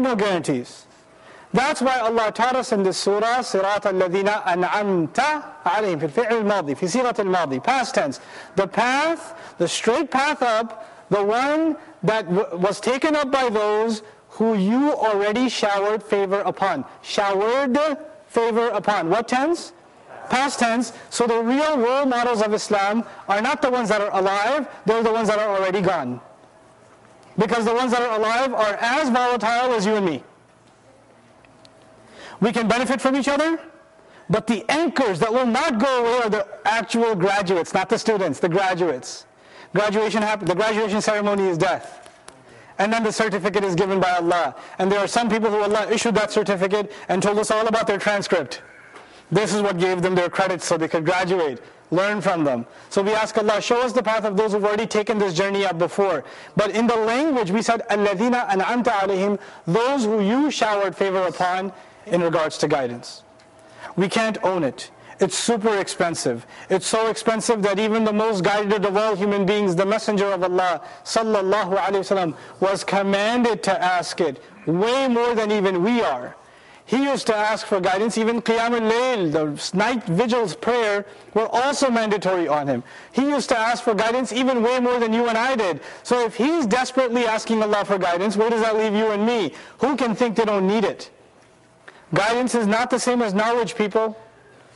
no guarantees. That's why Allah taught us in this surah, صراط الذين أنعمت عليهم في الفعل الماضي في صيغة الماضي past tense. The path, the straight path up, the one that was taken up by those who you already showered favor upon. Showered favor upon. What tense? Past tense. So the real role models of Islam are not the ones that are alive, they're the ones that are already gone. Because the ones that are alive are as volatile as you and me. We can benefit from each other, but the anchors that will not go away are the actual graduates, not the students, the graduates. Graduation happen, the graduation ceremony is death. And then the certificate is given by Allah. And there are some people who Allah issued that certificate and told us all about their transcript. This is what gave them their credits so they could graduate, learn from them. So we ask Allah, show us the path of those who've already taken this journey up before. But in the language we said, الَّذِينَ أَنْعَمْتَ عَلَيْهِمْ Those who you showered favor upon in regards to guidance. We can't own it. It's super expensive. It's so expensive that even the most guided of all human beings, the Messenger of Allah, sallallahu alaihi wasallam, was commanded to ask it way more than even we are. He used to ask for guidance. Even Qiyam al-Layl, the night vigils prayer, were also mandatory on him. He used to ask for guidance even way more than you and I did. So if he's desperately asking Allah for guidance, where does that leave you and me? Who can think they don't need it? Guidance is not the same as knowledge, people.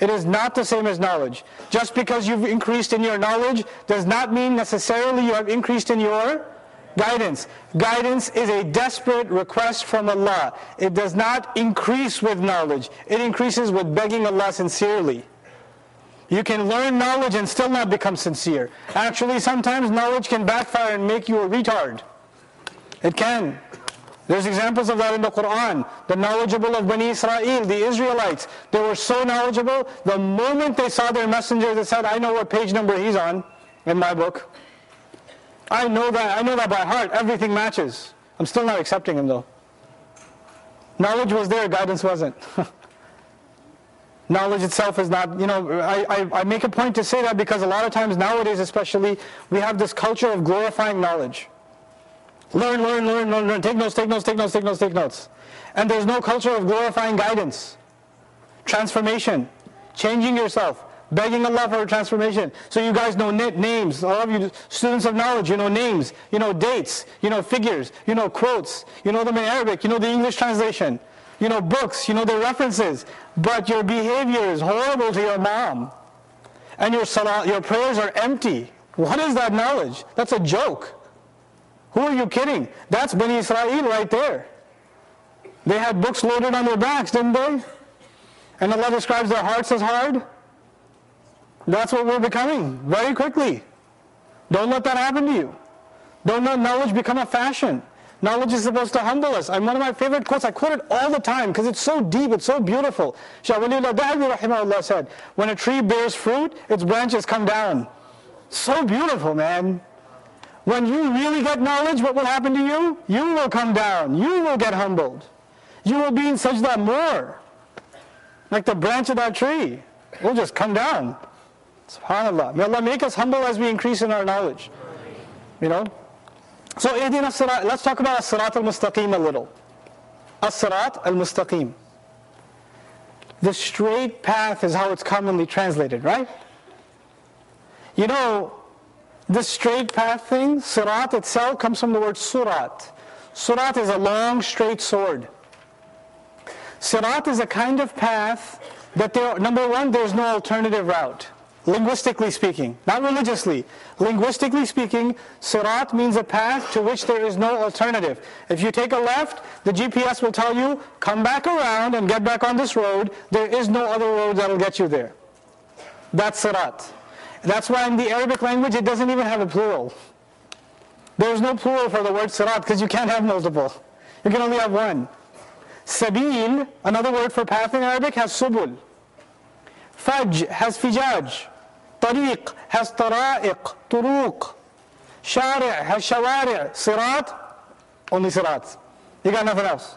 It is not the same as knowledge. Just because you've increased in your knowledge does not mean necessarily you have increased in your guidance. Guidance is a desperate request from Allah. It does not increase with knowledge. It increases with begging Allah sincerely. You can learn knowledge and still not become sincere. Actually, sometimes knowledge can backfire and make you a retard. It can. There's examples of that in the Quran. The knowledgeable of Bani Israel, the Israelites, they were so knowledgeable, the moment they saw their messenger, they said, I know what page number he's on in my book. I know that, I know that by heart. Everything matches. I'm still not accepting him though. Knowledge was there, guidance wasn't. Knowledge itself is not, you know, I, I, I make a point to say that because a lot of times nowadays especially, we have this culture of glorifying knowledge. Learn, learn, learn, learn, learn. Take notes, take notes, take notes, take notes, take notes. And there's no culture of glorifying guidance, transformation, changing yourself, begging Allah for a transformation. So you guys know names. All of you students of knowledge, you know names, you know dates, you know figures, you know quotes, you know them in Arabic, you know the English translation, you know books, you know the references. But your behavior is horrible to your mom. And your salah, your prayers are empty. What is that knowledge? That's a joke. Who are you kidding? That's Bani Israel right there. They had books loaded on their backs, didn't they? And Allah describes their hearts as hard. That's what we're becoming very quickly. Don't let that happen to you. Don't let knowledge become a fashion. Knowledge is supposed to humble us. And one of my favorite quotes, I quote it all the time because it's so deep, it's so beautiful. Rahimahullah said, when a tree bears fruit, its branches come down. So beautiful, man. When you really get knowledge, what will happen to you? You will come down. You will get humbled. You will be in such that more. Like the branch of that tree. We'll just come down. SubhanAllah. May Allah make us humble as we increase in our knowledge. You know? So, let's talk about as-sirat al-mustaqim a little. As-sirat al-mustaqim. The straight path is how it's commonly translated, right? You know, this straight path thing, sirat itself comes from the word surat. Surat is a long straight sword. Sirat is a kind of path that there, number one, there's no alternative route. Linguistically speaking, not religiously. Linguistically speaking, sirat means a path to which there is no alternative. If you take a left, the GPS will tell you, come back around and get back on this road. There is no other road that'll get you there. That's sirat. That's why in the Arabic language it doesn't even have a plural. There's no plural for the word sirat because you can't have multiple. You can only have one. Sabil, another word for path in Arabic, has subul. Faj has fijaj. Tariq has tara'iq, turuq. Shari' has shawari'. Sirat, only sirat. You got nothing else.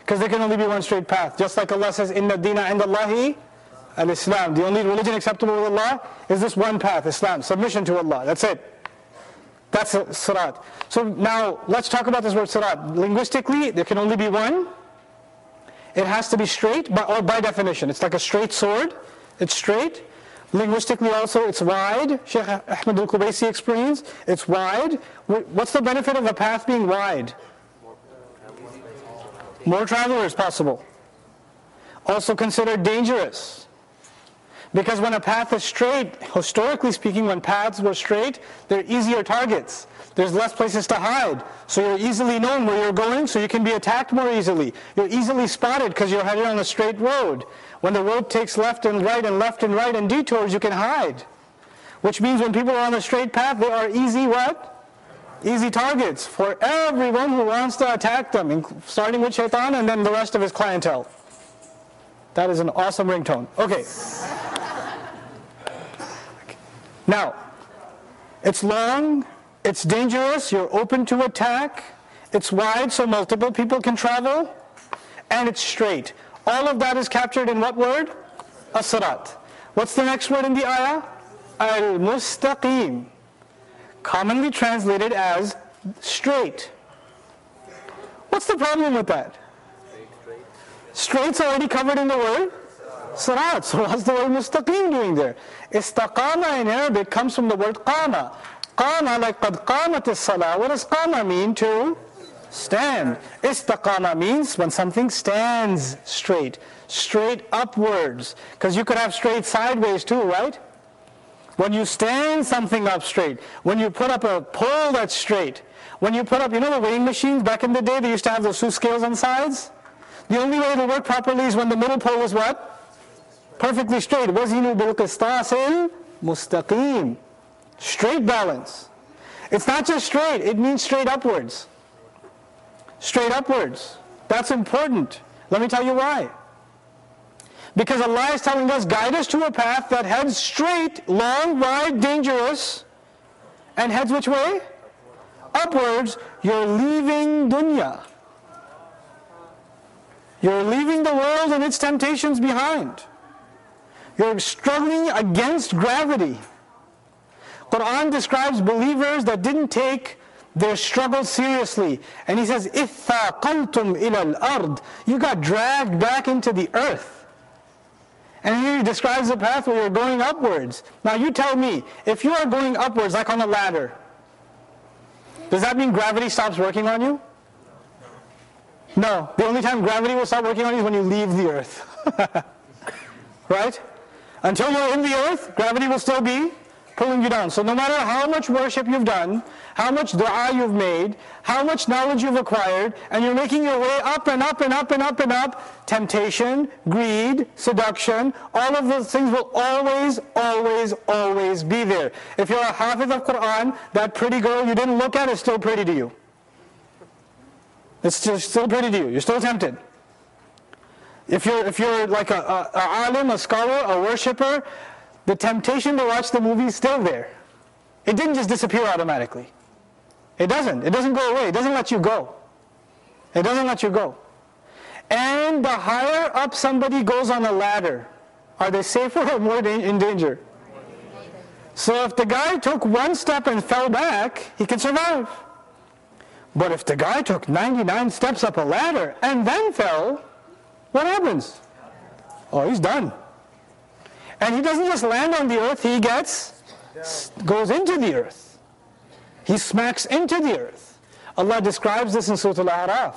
Because there can only be one straight path. Just like Allah says, Inna dina indallahi al-Islam. The only religion acceptable with Allah is this one path, Islam, submission to Allah. That's it. That's a sirat. So now let's talk about this word sirat. Linguistically, there can only be one. It has to be straight, by, or by definition. It's like a straight sword. It's straight. Linguistically also, it's wide. Sheikh Ahmed al-Kubaisi explains, it's wide. What's the benefit of a path being wide? More travelers possible. Also considered dangerous. Because when a path is straight, historically speaking, when paths were straight, they're easier targets. There's less places to hide. So you're easily known where you're going, so you can be attacked more easily. You're easily spotted because you're headed on a straight road. When the road takes left and right and left and right and detours, you can hide. Which means when people are on the straight path, they are easy what? Easy targets for everyone who wants to attack them, starting with Shaitan and then the rest of his clientele. That is an awesome ringtone. Okay. Now, it's long, it's dangerous, you're open to attack, it's wide so multiple people can travel, and it's straight. All of that is captured in what word? As-sirat. What's the next word in the ayah? Al-mustaqim. Commonly translated as straight. What's the problem with that? Straight's already covered in the word Sirat. So what's the word mustaqim doing there? Istaqama in Arabic comes from the word qama. Qama, like qad qamat as-salah. What does qama mean? To stand. Istaqama means when something stands straight, straight upwards. Because you could have straight sideways too, right? When you stand something up straight, when you put up a pole that's straight, when you put up, you know the weighing machines back in the day, they used to have those two scales on sides? The only way it'll work properly is when the middle pole is what? Perfectly straight. وَزِنُوا بِالْقِسْطَاسِ mustaqim. Straight balance. It's not just straight, it means straight upwards straight upwards. That's important. Let me tell you why. Because Allah is telling us, guide us to a path that heads straight, long, wide, dangerous, and heads which way? Upwards. You're leaving dunya. You're leaving the world and its temptations behind. You're struggling against gravity. Quran describes believers that didn't take their struggle seriously. And he says, إِثَّاقَلْتُمْ إِلَى الْأَرْضِ You got dragged back into the earth. And here he describes the path where you're going upwards. Now you tell me, if you are going upwards like on a ladder, does that mean gravity stops working on you? No. The only time gravity will stop working on you is when you leave the earth. right? Until you're in the earth, gravity will still be pulling you down. So no matter how much worship you've done, how much dua you've made, how much knowledge you've acquired, and you're making your way up and up and up and up and up, temptation, greed, seduction, all of those things will always, always, always be there. If you're a hafiz of Quran, that pretty girl you didn't look at is still pretty to you. It's still, still pretty to you. You're still tempted. If you're, if you're like a, a, a alim, a scholar, a worshipper, the temptation to watch the movie is still there. It didn't just disappear automatically. It doesn't. It doesn't go away. It doesn't let you go. It doesn't let you go. And the higher up somebody goes on a ladder, are they safer or more in danger? So if the guy took one step and fell back, he can survive. But if the guy took 99 steps up a ladder and then fell, what happens? Oh, he's done. And he doesn't just land on the earth, he gets, goes into the earth. He smacks into the earth. Allah describes this in Surah Al-A'raf.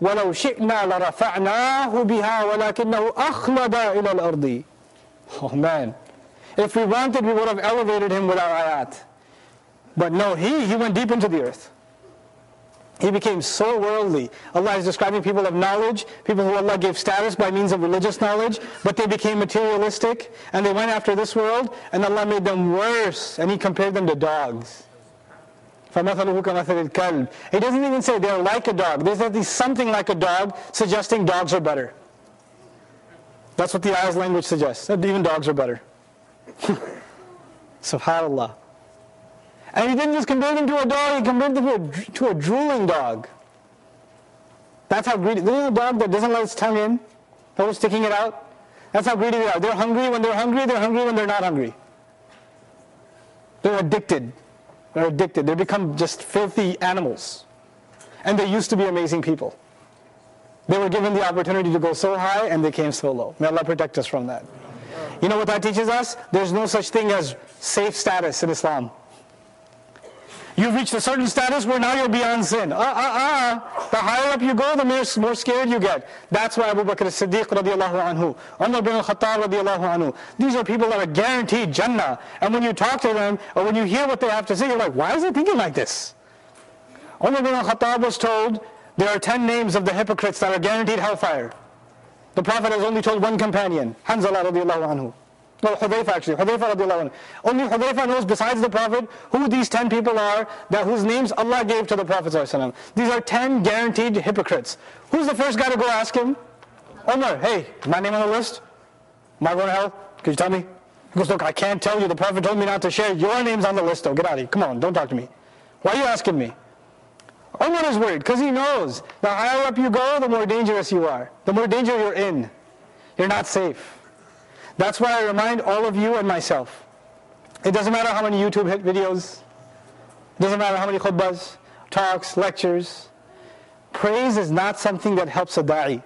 وَلَوْ شِئْنَا لَرَفَعْنَاهُ بِهَا وَلَكِنَّهُ أَخْلَدَ إِلَى الْأَرْضِ Oh man. If we wanted, we would have elevated him with our ayat. But no, he, he went deep into the earth. He became so worldly. Allah is describing people of knowledge, people who Allah gave status by means of religious knowledge, but they became materialistic and they went after this world, and Allah made them worse, and He compared them to dogs. He doesn't even say they're like a dog. There's at least something like a dog, suggesting dogs are better. That's what the ayah's language suggests, that even dogs are better. SubhanAllah. And he didn't just convert him to a dog, he converted him to a, to a drooling dog. That's how greedy. This is a dog that doesn't let its tongue in, always sticking it out. That's how greedy they are. They're hungry when they're hungry, they're hungry when they're not hungry. They're addicted. They're addicted. They become just filthy animals. And they used to be amazing people. They were given the opportunity to go so high and they came so low. May Allah protect us from that. You know what that teaches us? There's no such thing as safe status in Islam. You've reached a certain status where now you're beyond sin. Uh, uh, uh. The higher up you go, the more, scared you get. That's why Abu Bakr as-Siddiq radiallahu anhu, Umar bin al-Khattab radiallahu anhu, these are people that are guaranteed Jannah. And when you talk to them, or when you hear what they have to say, you're like, why is he thinking like this? Umar bin al-Khattab was told, there are ten names of the hypocrites that are guaranteed hellfire. The Prophet has only told one companion, Hanzala radiallahu anhu. No, Hudayfa actually, Hudayfa radiallahu anhu. Only Hudayfa knows besides the Prophet who these ten people are that whose names Allah gave to the Prophet These are ten guaranteed hypocrites. Who's the first guy to go ask him? Omar, hey, my name on the list? Am I going to hell? Could you tell me? He goes, look, I can't tell you. The Prophet told me not to share. Your name's on the list though. Get out of here. Come on, don't talk to me. Why are you asking me? Omar is worried because he knows the higher up you go, the more dangerous you are. The more danger you're in. You're not safe. That's why I remind all of you and myself. It doesn't matter how many YouTube hit videos, it doesn't matter how many khutbahs, talks, lectures. Praise is not something that helps a da'i.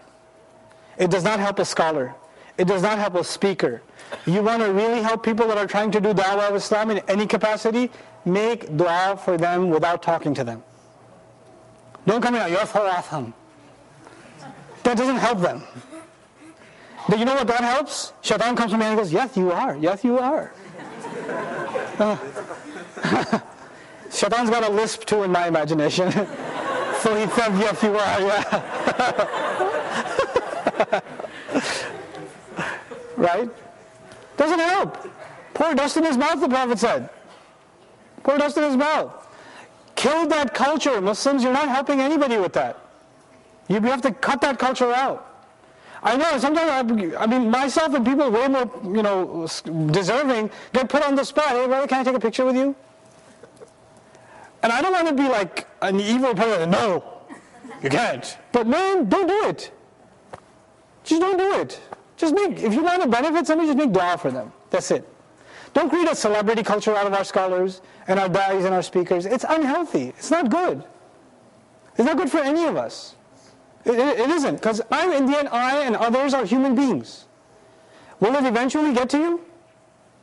It does not help a scholar. It does not help a speaker. You want to really help people that are trying to do da'wah of Islam in any capacity? Make dua for them without talking to them. Don't come in, you're for. That doesn't help them. But you know what that helps? Shaitan comes to me and goes, Yes, you are. Yes, you are. Uh, Shaitan's got a lisp too in my imagination. so he says, Yes, you are. Yeah. right? Doesn't help. Pour dust in his mouth, the Prophet said. Pour dust in his mouth. Kill that culture. Muslims, you're not helping anybody with that. You have to cut that culture out. I know sometimes I, I, mean myself and people way more you know deserving get put on the spot. Hey brother, can I take a picture with you? And I don't want to be like an evil person. No, you can't. But man, don't do it. Just don't do it. Just make if you want to benefit somebody, just make dua for them. That's it. Don't create a celebrity culture out of our scholars and our da'is and our speakers. It's unhealthy. It's not good. It's not good for any of us. It, it, isn't, because I'm Indian, I and others are human beings. Will it eventually get to you?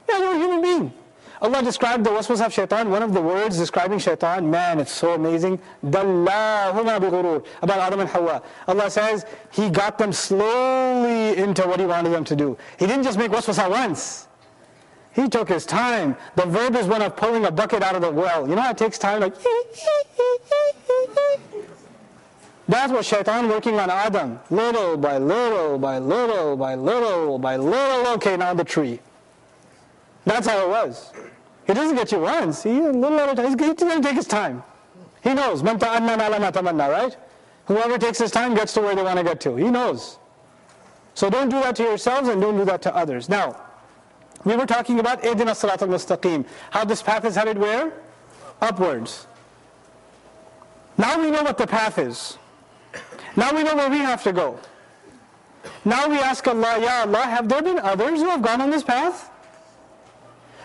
Yeah, you're a human being. Allah described the waswas of shaitan, one of the words describing shaitan, man, it's so amazing. About Adam and Hawa. Allah says, He got them slowly into what He wanted them to do. He didn't just make waswasa once. He took his time. The verb is one of pulling a bucket out of the well. You know how it takes time? Like, That's was shaitan working on Adam. Little by little by little by little by little. Okay, now the tree. That's how it was. He doesn't get you once. He a little at a time. He's going to take his time. He knows. Right? Whoever takes his time gets to where they want to get to. He knows. So don't do that to yourselves and don't do that to others. Now, we were talking about Ihdina Sirat al-Mustaqim. How this path is headed where? Upwards. Now we know what the path is. Now we know where we have to go. Now we ask Allah, Ya Allah, have there been others who have gone on this path?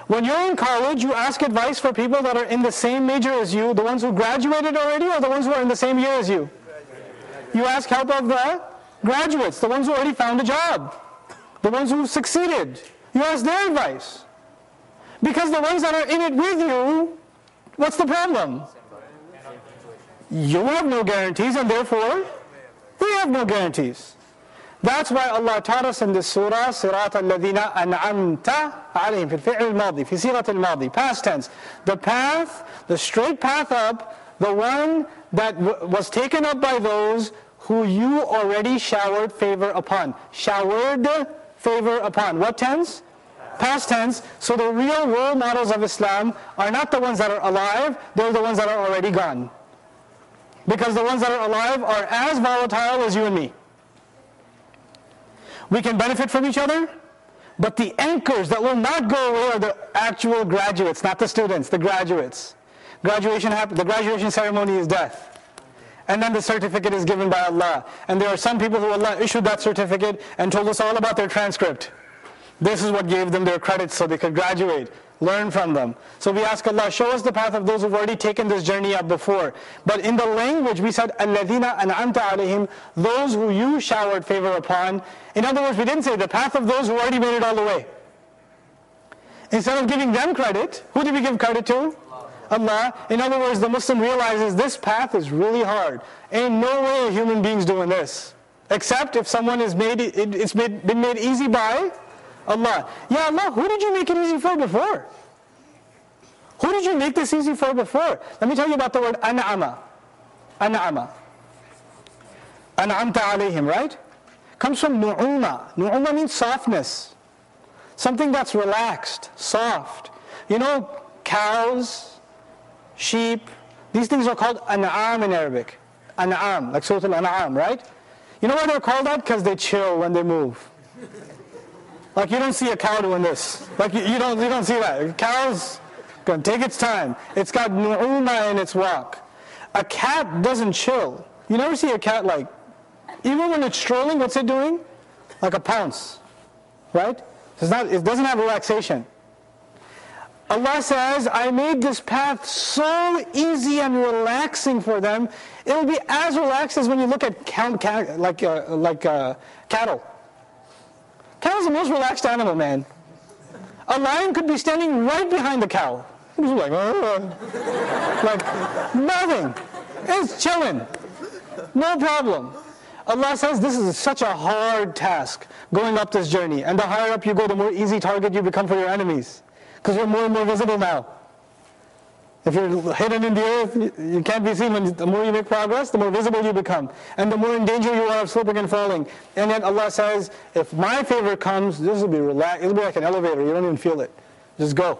When you're in college, you ask advice for people that are in the same major as you, the ones who graduated already or the ones who are in the same year as you? You ask help of the graduates, the ones who already found a job, the ones who succeeded. You ask their advice. Because the ones that are in it with you, what's the problem? You have no guarantees and therefore we have no guarantees. That's why Allah taught us in this surah, Sirat al-Ladina an'amta alayhim, fil al-madi, fi sirat al-madi, past tense. The path, the straight path up, the one that was taken up by those who you already showered favor upon. Showered favor upon. What tense? Past tense. So the real role models of Islam are not the ones that are alive, they're the ones that are already gone. Because the ones that are alive are as volatile as you and me. We can benefit from each other, but the anchors that will not go away are the actual graduates, not the students, the graduates. Graduation happen, the graduation ceremony is death. And then the certificate is given by Allah. And there are some people who Allah issued that certificate and told us all about their transcript. This is what gave them their credits so they could graduate Learn from them. So we ask Allah, show us the path of those who've already taken this journey up before. But in the language, we said, الَّذِينَ أَنْعَمْتَ عَلَيْهِمْ Those who you showered favor upon. In other words, we didn't say the path of those who already made it all the way. Instead of giving them credit, who did we give credit to? Allah. In other words, the Muslim realizes this path is really hard. Ain't no way a human being's doing this. Except if someone is made, it, it's made, been made easy by Allah. Ya Allah, who did you make it easy for before? Who did you make this easy for before? Let me tell you about the word an'ama. An'ama. An'amta alayhim, right? Comes from nu'uma. Nu'uma means softness. Something that's relaxed, soft. You know, cows, sheep, these things are called an'am in Arabic. An'am, like Surah Al-An'am, right? You know why they're called that? Because they chill when they move. Like you don't see a cow doing this. Like you, you don't you don't see that. Cows gonna take its time. It's got nu'uma in its walk. A cat doesn't chill. You never see a cat like even when it's strolling, what's it doing? Like a pounce. Right? It's not, it doesn't have relaxation. Allah says, I made this path so easy and relaxing for them. It'll be as relaxed as when you look at count, like, uh, like uh, cattle. Cow's the most relaxed animal, man. A lion could be standing right behind the cow. He's like, uh, like nothing. It's chilling. No problem. Allah says this is such a hard task going up this journey. And the higher up you go, the more easy target you become for your enemies. Because you're more and more visible now. If you're hidden in the earth, you can't be seen. When the more you make progress, the more visible you become. And the more in danger you are of slipping and falling. And yet Allah says, if my favor comes, this will be relaxed. It'll be like an elevator. You don't even feel it. Just go.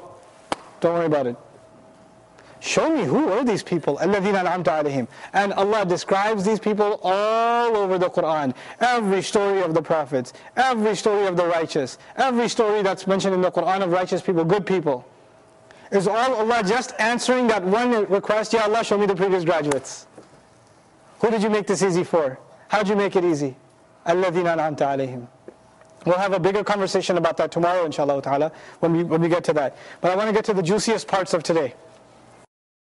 Don't worry about it. Show me who are these people? And Allah describes these people all over the Quran. Every story of the prophets, every story of the righteous, every story that's mentioned in the Quran of righteous people, good people. Is all Allah just answering that one request, Ya Allah, show me the previous graduates? Who did you make this easy for? How did you make it easy? Alladhina an'amta alayhim. We'll have a bigger conversation about that tomorrow, inshallah ta'ala, when we, when we get to that. But I want to get to the juiciest parts of today.